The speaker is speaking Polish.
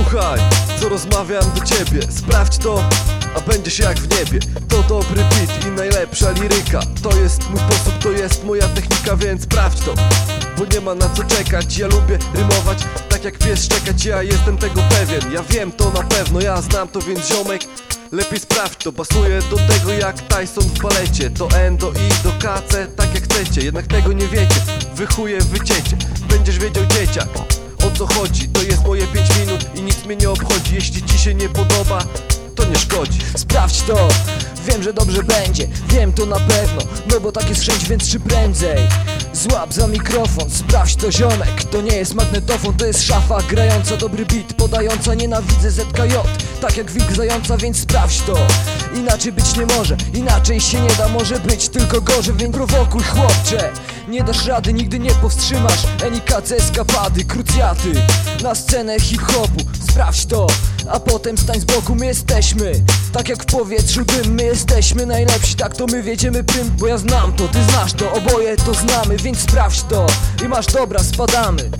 Słuchaj, co rozmawiam do ciebie. Sprawdź to, a będziesz jak w niebie. To dobry beat i najlepsza liryka. To jest mój sposób, to jest moja technika Więc sprawdź to, bo nie ma na co czekać. Ja lubię rymować, tak jak pies szczekać. Ja jestem tego pewien, ja wiem to na pewno Ja znam to, więc ziomek Lepiej sprawdź to, pasuje do tego jak Tyson w balecie. To N do I do KC, tak jak chcecie. Jednak tego nie wiecie, wy chuje wyciecie. Będziesz wiedział dzieciak co chodzi? To jest moje 5 minut i nic mnie nie obchodzi. Jeśli ci się nie podoba, to nie szkodzi. Sprawdź to, wiem, że dobrze będzie. Wiem to na pewno, no bo tak jest chęć, więc czy prędzej Złap za mikrofon, sprawdź to ziomek. To nie jest magnetofon, to jest szafa Grająca dobry beat, podająca nienawidzę ZKJ Tak jak wilk zająca, więc sprawdź to. Inaczej być nie może, inaczej się nie da Może być tylko gorzej, więc prowokuj chłopcze Nie dasz rady, nigdy nie powstrzymasz Enikace, eskapady, krucjaty Na scenę hip-hopu, sprawdź to A potem stań z boku, my jesteśmy Tak jak w powietrzu dym, my jesteśmy najlepsi Tak to my wiedziemy prym, bo ja znam to, ty znasz to Oboje to znamy, więc sprawdź to I masz dobra, spadamy